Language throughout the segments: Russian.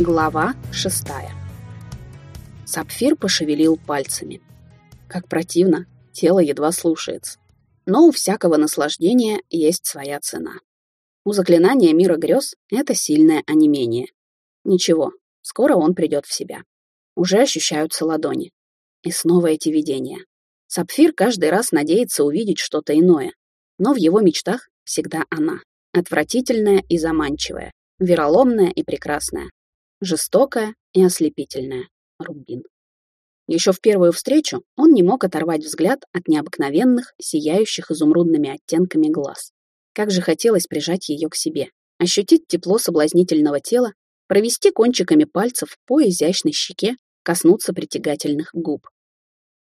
Глава шестая. Сапфир пошевелил пальцами. Как противно, тело едва слушается. Но у всякого наслаждения есть своя цена. У заклинания мира грез это сильное онемение. Ничего, скоро он придет в себя. Уже ощущаются ладони. И снова эти видения. Сапфир каждый раз надеется увидеть что-то иное. Но в его мечтах всегда она. Отвратительная и заманчивая. Вероломная и прекрасная жестокая и ослепительная. Рубин. Еще в первую встречу он не мог оторвать взгляд от необыкновенных, сияющих изумрудными оттенками глаз. Как же хотелось прижать ее к себе, ощутить тепло соблазнительного тела, провести кончиками пальцев по изящной щеке, коснуться притягательных губ.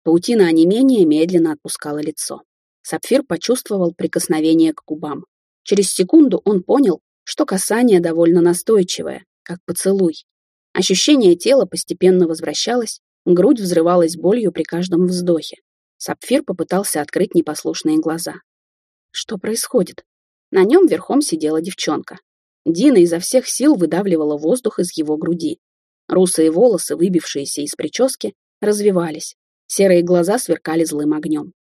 Паутина онемения медленно отпускала лицо. Сапфир почувствовал прикосновение к губам. Через секунду он понял, что касание довольно настойчивое, как поцелуй. Ощущение тела постепенно возвращалось, грудь взрывалась болью при каждом вздохе. Сапфир попытался открыть непослушные глаза. Что происходит? На нем верхом сидела девчонка. Дина изо всех сил выдавливала воздух из его груди. Русые волосы, выбившиеся из прически, развивались. Серые глаза сверкали злым огнем.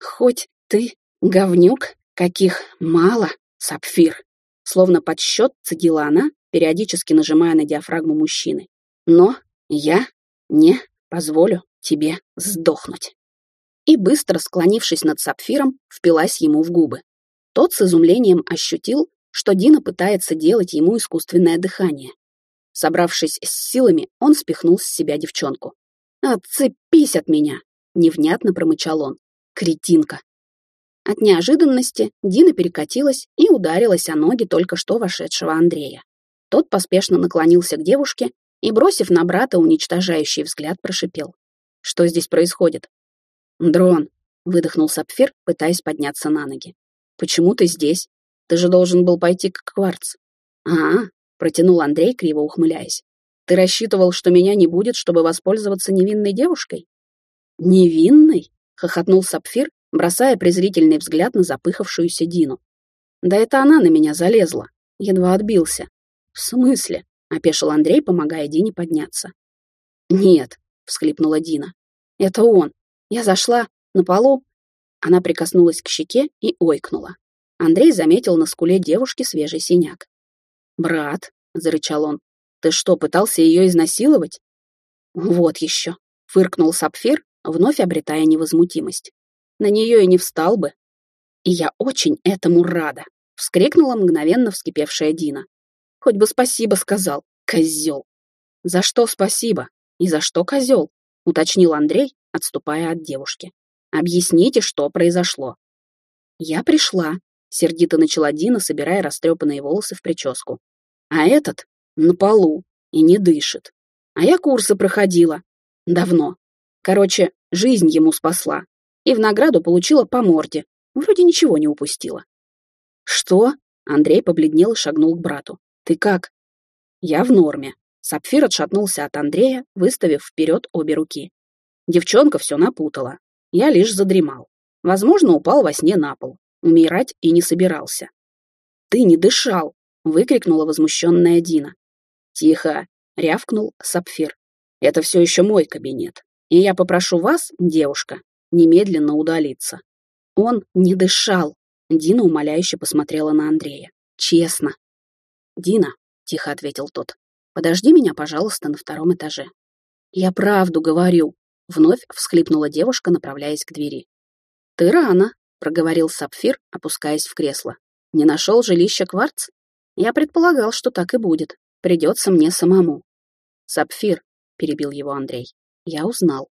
«Хоть ты, говнюк, каких мало, сапфир!» Словно под счет цедила она, периодически нажимая на диафрагму мужчины. «Но я не позволю тебе сдохнуть». И быстро склонившись над сапфиром, впилась ему в губы. Тот с изумлением ощутил, что Дина пытается делать ему искусственное дыхание. Собравшись с силами, он спихнул с себя девчонку. «Отцепись от меня!» — невнятно промычал он. «Кретинка!» От неожиданности Дина перекатилась и ударилась о ноги только что вошедшего Андрея. Тот поспешно наклонился к девушке и, бросив на брата уничтожающий взгляд, прошипел. «Что здесь происходит?» «Дрон», — выдохнул Сапфир, пытаясь подняться на ноги. «Почему ты здесь? Ты же должен был пойти к Кварц». «А, — протянул Андрей, криво ухмыляясь. «Ты рассчитывал, что меня не будет, чтобы воспользоваться невинной девушкой?» «Невинной?» — хохотнул Сапфир, бросая презрительный взгляд на запыхавшуюся Дину. «Да это она на меня залезла!» Едва отбился. «В смысле?» — опешил Андрей, помогая Дине подняться. «Нет», — всхлипнула Дина. «Это он. Я зашла на полу». Она прикоснулась к щеке и ойкнула. Андрей заметил на скуле девушки свежий синяк. «Брат», — зарычал он, — «ты что, пытался ее изнасиловать?» «Вот еще», — фыркнул Сапфир, вновь обретая невозмутимость. «На нее и не встал бы». «И я очень этому рада», — вскрикнула мгновенно вскипевшая Дина. Хоть бы спасибо сказал, козел. За что спасибо? И за что козел? Уточнил Андрей, отступая от девушки. Объясните, что произошло. Я пришла, сердито начала Дина, собирая растрепанные волосы в прическу. А этот на полу и не дышит. А я курсы проходила. Давно. Короче, жизнь ему спасла. И в награду получила по морде. Вроде ничего не упустила. Что? Андрей побледнел и шагнул к брату. «Ты как?» «Я в норме». Сапфир отшатнулся от Андрея, выставив вперед обе руки. Девчонка все напутала. Я лишь задремал. Возможно, упал во сне на пол. Умирать и не собирался. «Ты не дышал!» — выкрикнула возмущенная Дина. «Тихо!» — рявкнул Сапфир. «Это все еще мой кабинет. И я попрошу вас, девушка, немедленно удалиться». Он не дышал. Дина умоляюще посмотрела на Андрея. Честно, «Дина», — тихо ответил тот, — «подожди меня, пожалуйста, на втором этаже». «Я правду говорю», — вновь всхлипнула девушка, направляясь к двери. «Ты рано», — проговорил Сапфир, опускаясь в кресло. «Не нашел жилище Кварц? Я предполагал, что так и будет. Придется мне самому». «Сапфир», — перебил его Андрей, — «я узнал».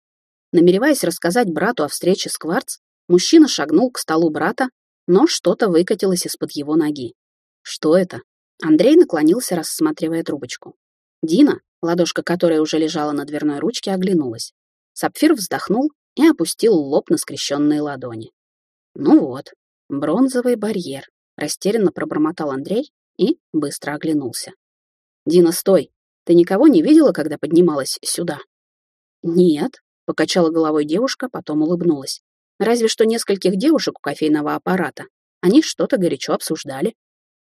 Намереваясь рассказать брату о встрече с Кварц, мужчина шагнул к столу брата, но что-то выкатилось из-под его ноги. Что это? Андрей наклонился, рассматривая трубочку. Дина, ладошка которой уже лежала на дверной ручке, оглянулась. Сапфир вздохнул и опустил лоб на скрещенные ладони. «Ну вот, бронзовый барьер», — растерянно пробормотал Андрей и быстро оглянулся. «Дина, стой! Ты никого не видела, когда поднималась сюда?» «Нет», — покачала головой девушка, потом улыбнулась. «Разве что нескольких девушек у кофейного аппарата. Они что-то горячо обсуждали.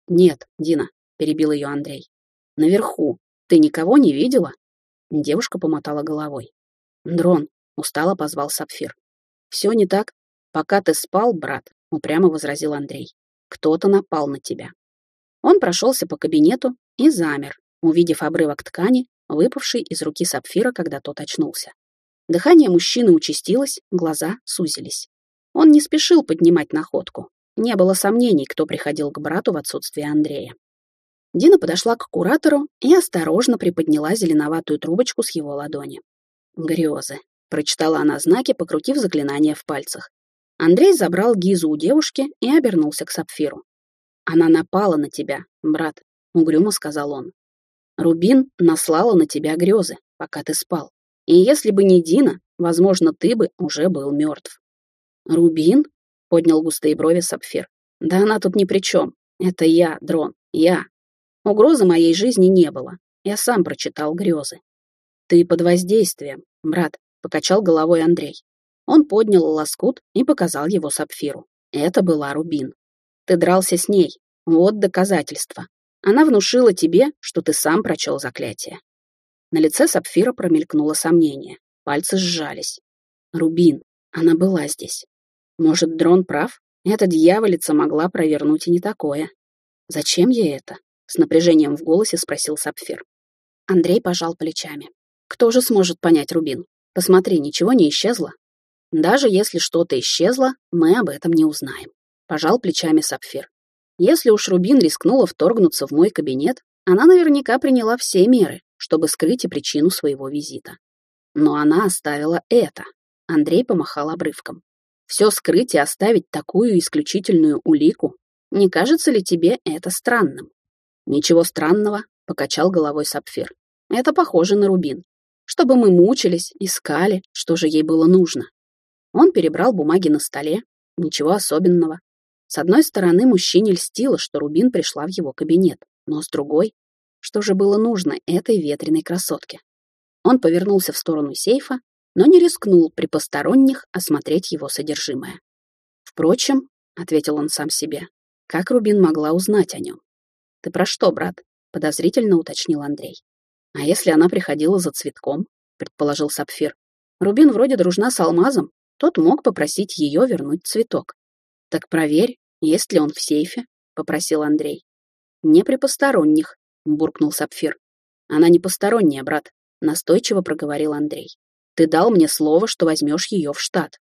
«Нет, Дина», — перебил ее Андрей. «Наверху. Ты никого не видела?» Девушка помотала головой. «Дрон», — устало позвал Сапфир. «Все не так. Пока ты спал, брат», — упрямо возразил Андрей. «Кто-то напал на тебя». Он прошелся по кабинету и замер, увидев обрывок ткани, выпавший из руки Сапфира, когда тот очнулся. Дыхание мужчины участилось, глаза сузились. Он не спешил поднимать находку. Не было сомнений, кто приходил к брату в отсутствие Андрея. Дина подошла к куратору и осторожно приподняла зеленоватую трубочку с его ладони. «Грёзы», — прочитала она знаки, покрутив заклинание в пальцах. Андрей забрал Гизу у девушки и обернулся к Сапфиру. «Она напала на тебя, брат», — угрюмо сказал он. «Рубин наслала на тебя грезы, пока ты спал. И если бы не Дина, возможно, ты бы уже был мертв». «Рубин?» — поднял густые брови Сапфир. «Да она тут ни при чем. Это я, Дрон, я. Угрозы моей жизни не было. Я сам прочитал грезы. Ты под воздействием, брат, покачал головой Андрей. Он поднял лоскут и показал его Сапфиру. Это была Рубин. Ты дрался с ней. Вот доказательство. Она внушила тебе, что ты сам прочел заклятие. На лице Сапфира промелькнуло сомнение. Пальцы сжались. Рубин. Она была здесь. Может, дрон прав? Эта дьяволица могла провернуть и не такое. Зачем ей это? С напряжением в голосе спросил Сапфир. Андрей пожал плечами. Кто же сможет понять Рубин? Посмотри, ничего не исчезло. Даже если что-то исчезло, мы об этом не узнаем. Пожал плечами Сапфир. Если уж Рубин рискнула вторгнуться в мой кабинет, она наверняка приняла все меры, чтобы скрыть и причину своего визита. Но она оставила это. Андрей помахал обрывком. Все скрыть и оставить такую исключительную улику. Не кажется ли тебе это странным? «Ничего странного», — покачал головой Сапфир. «Это похоже на рубин. Чтобы мы мучились, искали, что же ей было нужно». Он перебрал бумаги на столе. Ничего особенного. С одной стороны, мужчине льстило, что Рубин пришла в его кабинет, но с другой, что же было нужно этой ветреной красотке? Он повернулся в сторону сейфа, но не рискнул при посторонних осмотреть его содержимое. «Впрочем», — ответил он сам себе, — «как Рубин могла узнать о нем? «Ты про что, брат?» — подозрительно уточнил Андрей. «А если она приходила за цветком?» — предположил Сапфир. «Рубин вроде дружна с алмазом, тот мог попросить ее вернуть цветок». «Так проверь, есть ли он в сейфе?» — попросил Андрей. «Не при посторонних», — буркнул Сапфир. «Она не посторонняя, брат», — настойчиво проговорил Андрей. «Ты дал мне слово, что возьмешь ее в штат».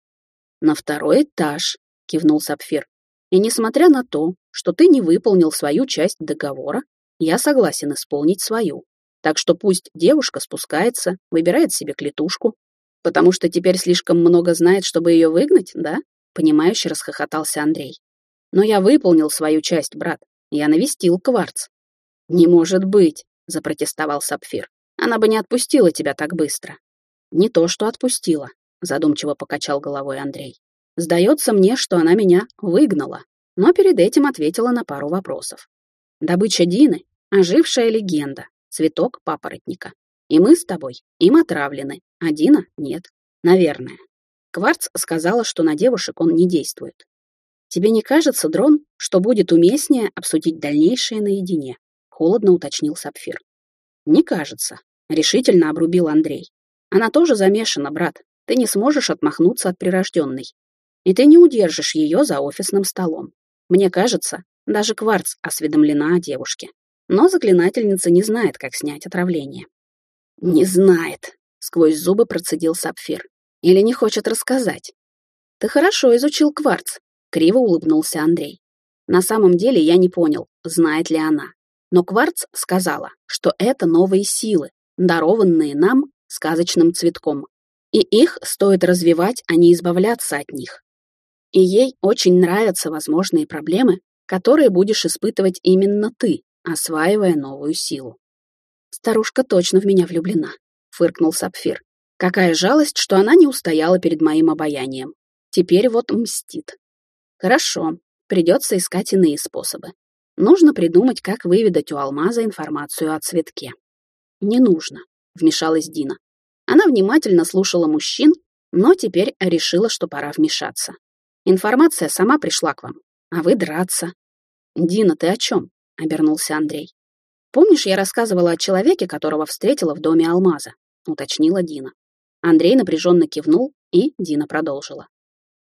«На второй этаж», — кивнул Сапфир. И несмотря на то, что ты не выполнил свою часть договора, я согласен исполнить свою. Так что пусть девушка спускается, выбирает себе клетушку. Потому что теперь слишком много знает, чтобы ее выгнать, да? Понимающе расхохотался Андрей. Но я выполнил свою часть, брат. Я навестил кварц. Не может быть, запротестовал Сапфир. Она бы не отпустила тебя так быстро. Не то, что отпустила, задумчиво покачал головой Андрей. Сдается мне, что она меня выгнала, но перед этим ответила на пару вопросов. Добыча Дины — ожившая легенда, цветок папоротника. И мы с тобой им отравлены, а Дина — нет. Наверное. Кварц сказала, что на девушек он не действует. Тебе не кажется, Дрон, что будет уместнее обсудить дальнейшее наедине? Холодно уточнил Сапфир. Не кажется, решительно обрубил Андрей. Она тоже замешана, брат. Ты не сможешь отмахнуться от прирожденной и ты не удержишь ее за офисным столом. Мне кажется, даже Кварц осведомлена о девушке. Но заклинательница не знает, как снять отравление. «Не знает», — сквозь зубы процедил Сапфир. «Или не хочет рассказать». «Ты хорошо изучил Кварц», — криво улыбнулся Андрей. «На самом деле я не понял, знает ли она. Но Кварц сказала, что это новые силы, дарованные нам сказочным цветком. И их стоит развивать, а не избавляться от них. И ей очень нравятся возможные проблемы, которые будешь испытывать именно ты, осваивая новую силу. Старушка точно в меня влюблена, фыркнул Сапфир. Какая жалость, что она не устояла перед моим обаянием. Теперь вот мстит. Хорошо, придется искать иные способы. Нужно придумать, как выведать у алмаза информацию о цветке. Не нужно, вмешалась Дина. Она внимательно слушала мужчин, но теперь решила, что пора вмешаться. Информация сама пришла к вам, а вы драться. Дина, ты о чем? Обернулся Андрей. Помнишь, я рассказывала о человеке, которого встретила в доме Алмаза? Уточнила Дина. Андрей напряженно кивнул, и Дина продолжила.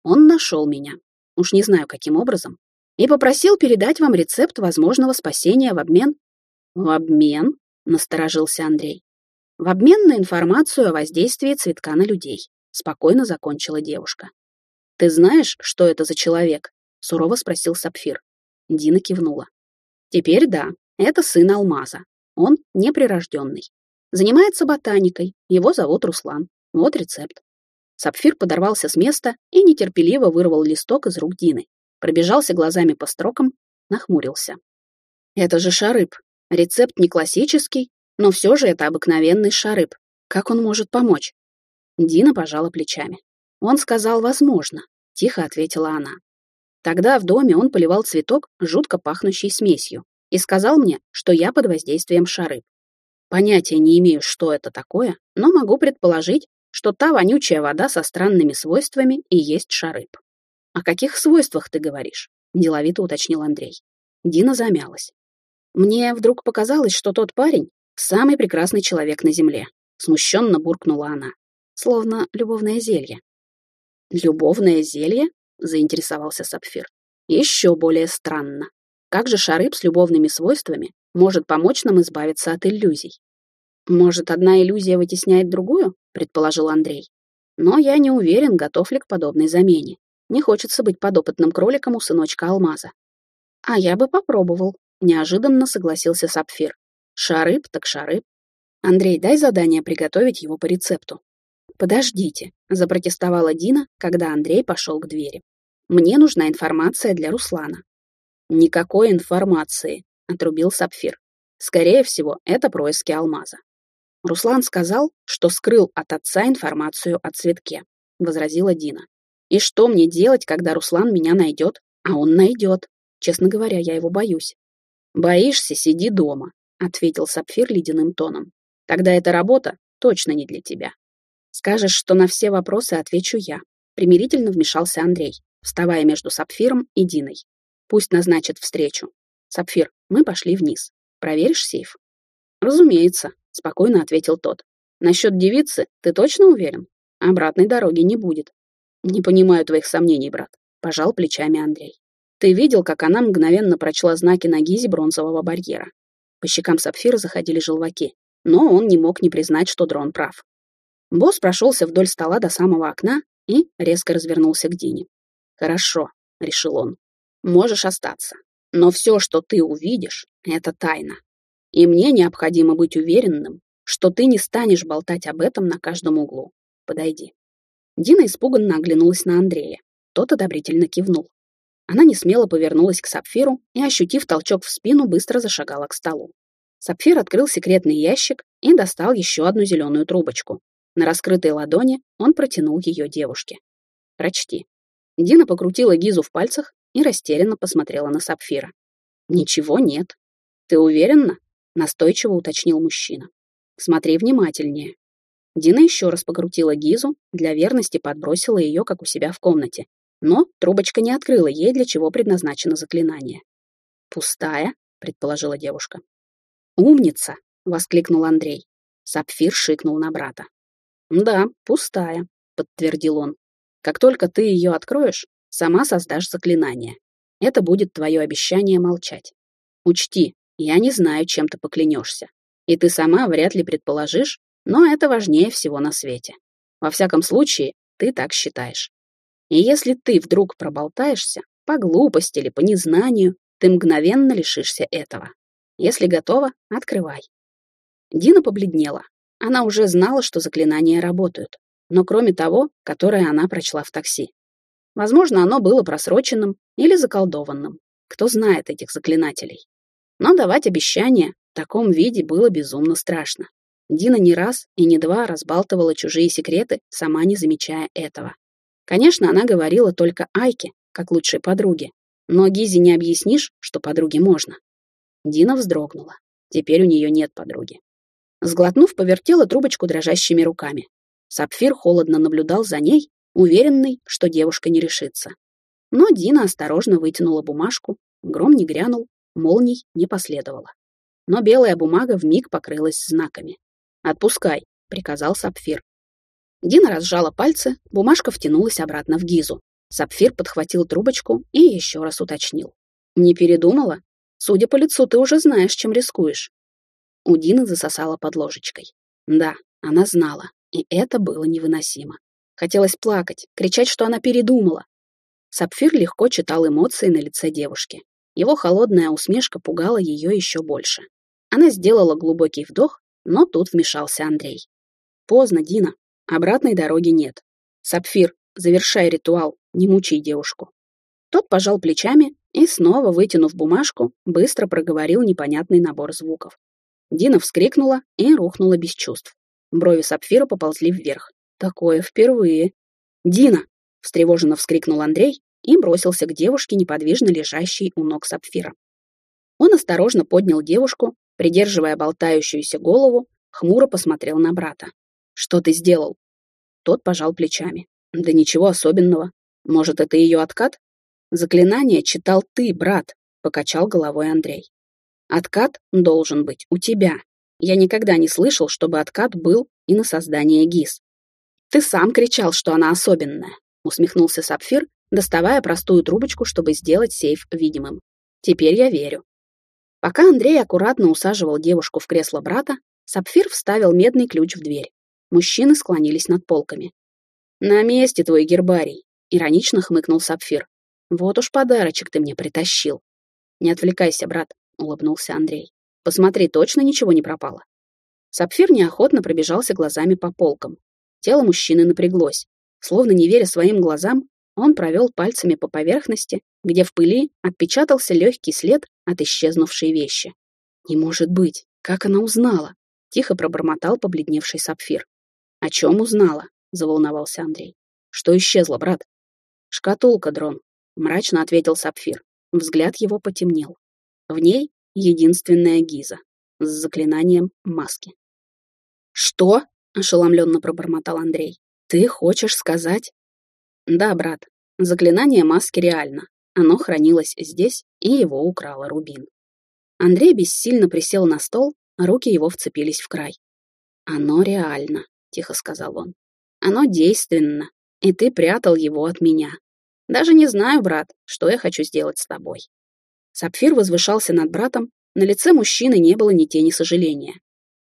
Он нашел меня, уж не знаю каким образом, и попросил передать вам рецепт возможного спасения в обмен... В обмен? Насторожился Андрей. В обмен на информацию о воздействии цветка на людей. Спокойно закончила девушка. Ты знаешь, что это за человек? Сурово спросил Сапфир. Дина кивнула. Теперь да, это сын Алмаза. Он неприрожденный. Занимается ботаникой. Его зовут Руслан. Вот рецепт. Сапфир подорвался с места и нетерпеливо вырвал листок из рук Дины пробежался глазами по строкам, нахмурился. Это же шарыб. Рецепт не классический, но все же это обыкновенный шарыб. Как он может помочь? Дина пожала плечами. Он сказал «возможно», — тихо ответила она. Тогда в доме он поливал цветок, жутко пахнущий смесью, и сказал мне, что я под воздействием шарыб. Понятия не имею, что это такое, но могу предположить, что та вонючая вода со странными свойствами и есть шарыб. «О каких свойствах ты говоришь?» — деловито уточнил Андрей. Дина замялась. «Мне вдруг показалось, что тот парень — самый прекрасный человек на земле», — смущенно буркнула она. Словно любовное зелье. «Любовное зелье?» — заинтересовался Сапфир. «Еще более странно. Как же шарыб с любовными свойствами может помочь нам избавиться от иллюзий?» «Может, одна иллюзия вытесняет другую?» — предположил Андрей. «Но я не уверен, готов ли к подобной замене. Не хочется быть подопытным кроликом у сыночка Алмаза. А я бы попробовал, неожиданно согласился Сапфир. Шарыб так шарыб. Андрей, дай задание приготовить его по рецепту. Подождите, запротестовала Дина, когда Андрей пошел к двери. Мне нужна информация для Руслана. Никакой информации, отрубил Сапфир. Скорее всего, это происки алмаза. Руслан сказал, что скрыл от отца информацию о цветке, возразила Дина. И что мне делать, когда Руслан меня найдет? А он найдет. Честно говоря, я его боюсь. Боишься, сиди дома, ответил Сапфир ледяным тоном. Тогда эта работа точно не для тебя. Скажешь, что на все вопросы отвечу я. Примирительно вмешался Андрей, вставая между Сапфиром и Диной. Пусть назначит встречу. Сапфир, мы пошли вниз. Проверишь сейф? Разумеется, спокойно ответил тот. Насчет девицы ты точно уверен? Обратной дороги не будет. «Не понимаю твоих сомнений, брат», — пожал плечами Андрей. «Ты видел, как она мгновенно прочла знаки на гизе бронзового барьера?» По щекам Сапфира заходили желваки, но он не мог не признать, что дрон прав. Босс прошелся вдоль стола до самого окна и резко развернулся к Дине. «Хорошо», — решил он, — «можешь остаться. Но все, что ты увидишь, — это тайна. И мне необходимо быть уверенным, что ты не станешь болтать об этом на каждом углу. Подойди». Дина испуганно оглянулась на Андрея. Тот одобрительно кивнул. Она не смело повернулась к Сапфиру и, ощутив толчок в спину, быстро зашагала к столу. Сапфир открыл секретный ящик и достал еще одну зеленую трубочку. На раскрытой ладони он протянул ее девушке. «Прочти». Дина покрутила Гизу в пальцах и растерянно посмотрела на Сапфира. «Ничего нет». «Ты уверена?» — настойчиво уточнил мужчина. «Смотри внимательнее». Дина еще раз покрутила Гизу, для верности подбросила ее, как у себя в комнате. Но трубочка не открыла ей, для чего предназначено заклинание. «Пустая», — предположила девушка. «Умница!» — воскликнул Андрей. Сапфир шикнул на брата. «Да, пустая», — подтвердил он. «Как только ты ее откроешь, сама создашь заклинание. Это будет твое обещание молчать. Учти, я не знаю, чем ты поклянешься. И ты сама вряд ли предположишь, но это важнее всего на свете. Во всяком случае, ты так считаешь. И если ты вдруг проболтаешься, по глупости или по незнанию, ты мгновенно лишишься этого. Если готова, открывай. Дина побледнела. Она уже знала, что заклинания работают, но кроме того, которое она прочла в такси. Возможно, оно было просроченным или заколдованным. Кто знает этих заклинателей. Но давать обещания в таком виде было безумно страшно. Дина не раз и не два разбалтывала чужие секреты, сама не замечая этого. Конечно, она говорила только Айке, как лучшей подруге, но Гизе не объяснишь, что подруге можно. Дина вздрогнула. Теперь у нее нет подруги. Сглотнув, повертела трубочку дрожащими руками. Сапфир холодно наблюдал за ней, уверенный, что девушка не решится. Но Дина осторожно вытянула бумажку, гром не грянул, молний не последовало. но белая бумага вмиг покрылась знаками. «Отпускай», — приказал Сапфир. Дина разжала пальцы, бумажка втянулась обратно в гизу. Сапфир подхватил трубочку и еще раз уточнил. «Не передумала? Судя по лицу, ты уже знаешь, чем рискуешь». У Дины засосала под ложечкой. Да, она знала, и это было невыносимо. Хотелось плакать, кричать, что она передумала. Сапфир легко читал эмоции на лице девушки. Его холодная усмешка пугала ее еще больше. Она сделала глубокий вдох, но тут вмешался Андрей. «Поздно, Дина. Обратной дороги нет. Сапфир, завершай ритуал, не мучай девушку». Тот пожал плечами и, снова вытянув бумажку, быстро проговорил непонятный набор звуков. Дина вскрикнула и рухнула без чувств. Брови Сапфира поползли вверх. Такое впервые. «Дина!» — встревоженно вскрикнул Андрей и бросился к девушке, неподвижно лежащей у ног Сапфира. Он осторожно поднял девушку, придерживая болтающуюся голову, хмуро посмотрел на брата. «Что ты сделал?» Тот пожал плечами. «Да ничего особенного. Может, это ее откат?» «Заклинание читал ты, брат», — покачал головой Андрей. «Откат должен быть у тебя. Я никогда не слышал, чтобы откат был и на создание ГИС. «Ты сам кричал, что она особенная», — усмехнулся Сапфир, доставая простую трубочку, чтобы сделать сейф видимым. «Теперь я верю». Пока Андрей аккуратно усаживал девушку в кресло брата, Сапфир вставил медный ключ в дверь. Мужчины склонились над полками. «На месте твой гербарий», — иронично хмыкнул Сапфир. «Вот уж подарочек ты мне притащил». «Не отвлекайся, брат», — улыбнулся Андрей. «Посмотри, точно ничего не пропало». Сапфир неохотно пробежался глазами по полкам. Тело мужчины напряглось. Словно не веря своим глазам, он провел пальцами по поверхности, где в пыли отпечатался легкий след от исчезнувшей вещи. «Не может быть! Как она узнала?» — тихо пробормотал побледневший сапфир. «О чем узнала?» — заволновался Андрей. «Что исчезло, брат?» «Шкатулка, дрон», — мрачно ответил сапфир. Взгляд его потемнел. В ней единственная гиза с заклинанием маски. «Что?» ошеломленно пробормотал Андрей. Ты хочешь сказать? Да, брат. Заклинание маски реально. Оно хранилось здесь, и его украла Рубин. Андрей бессильно присел на стол, руки его вцепились в край. «Оно реально», — тихо сказал он. «Оно действенно, и ты прятал его от меня. Даже не знаю, брат, что я хочу сделать с тобой». Сапфир возвышался над братом, на лице мужчины не было ни тени сожаления.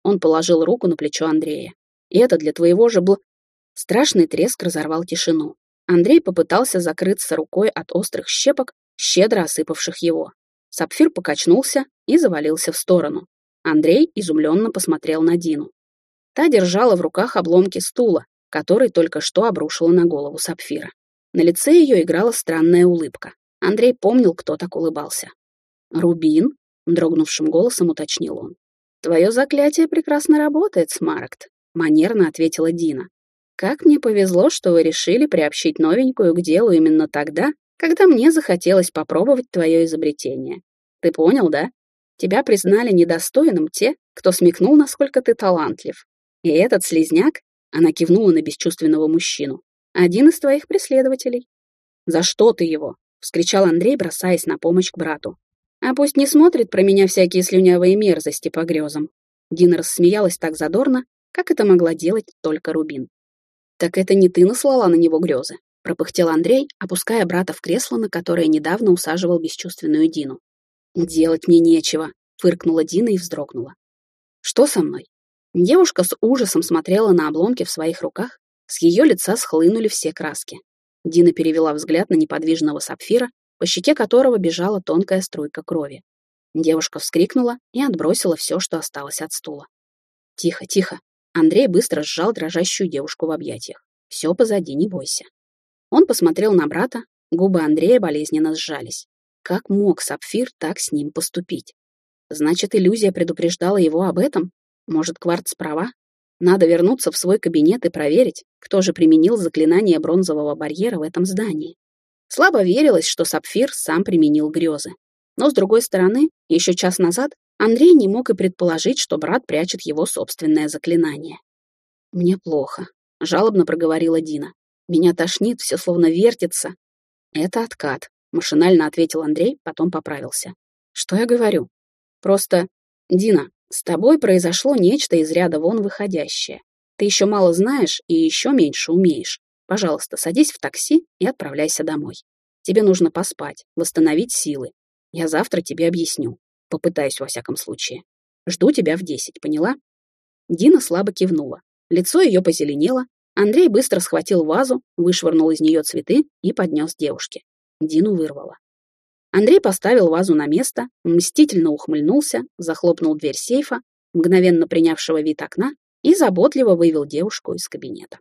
Он положил руку на плечо Андрея. И это для твоего же бл...» Страшный треск разорвал тишину. Андрей попытался закрыться рукой от острых щепок, щедро осыпавших его. Сапфир покачнулся и завалился в сторону. Андрей изумленно посмотрел на Дину. Та держала в руках обломки стула, который только что обрушила на голову Сапфира. На лице ее играла странная улыбка. Андрей помнил, кто так улыбался. «Рубин?» — дрогнувшим голосом уточнил он. «Твое заклятие прекрасно работает, Смарагд манерно ответила Дина. Как мне повезло, что вы решили приобщить новенькую к делу именно тогда, когда мне захотелось попробовать твое изобретение. Ты понял, да? Тебя признали недостойным те, кто смекнул, насколько ты талантлив. И этот слезняк, она кивнула на бесчувственного мужчину, один из твоих преследователей. «За что ты его?» — вскричал Андрей, бросаясь на помощь к брату. «А пусть не смотрит про меня всякие слюнявые мерзости по грезам». Дина рассмеялась так задорно, как это могла делать только Рубин. «Так это не ты наслала на него грезы», — пропыхтел Андрей, опуская брата в кресло, на которое недавно усаживал бесчувственную Дину. «Делать мне нечего», — фыркнула Дина и вздрогнула. «Что со мной?» Девушка с ужасом смотрела на обломки в своих руках, с ее лица схлынули все краски. Дина перевела взгляд на неподвижного сапфира, по щеке которого бежала тонкая струйка крови. Девушка вскрикнула и отбросила все, что осталось от стула. «Тихо, тихо», Андрей быстро сжал дрожащую девушку в объятиях. «Все позади, не бойся». Он посмотрел на брата, губы Андрея болезненно сжались. Как мог Сапфир так с ним поступить? Значит, иллюзия предупреждала его об этом? Может, Кварц права? Надо вернуться в свой кабинет и проверить, кто же применил заклинание бронзового барьера в этом здании. Слабо верилось, что Сапфир сам применил грезы. Но, с другой стороны, еще час назад Андрей не мог и предположить, что брат прячет его собственное заклинание. «Мне плохо», — жалобно проговорила Дина. «Меня тошнит, все словно вертится». «Это откат», — машинально ответил Андрей, потом поправился. «Что я говорю? Просто Дина, с тобой произошло нечто из ряда вон выходящее. Ты еще мало знаешь и еще меньше умеешь. Пожалуйста, садись в такси и отправляйся домой. Тебе нужно поспать, восстановить силы. Я завтра тебе объясню. Попытаюсь во всяком случае. Жду тебя в десять, поняла?» Дина слабо кивнула. Лицо ее позеленело. Андрей быстро схватил вазу, вышвырнул из нее цветы и поднес девушке. Дину вырвало. Андрей поставил вазу на место, мстительно ухмыльнулся, захлопнул дверь сейфа, мгновенно принявшего вид окна, и заботливо вывел девушку из кабинета.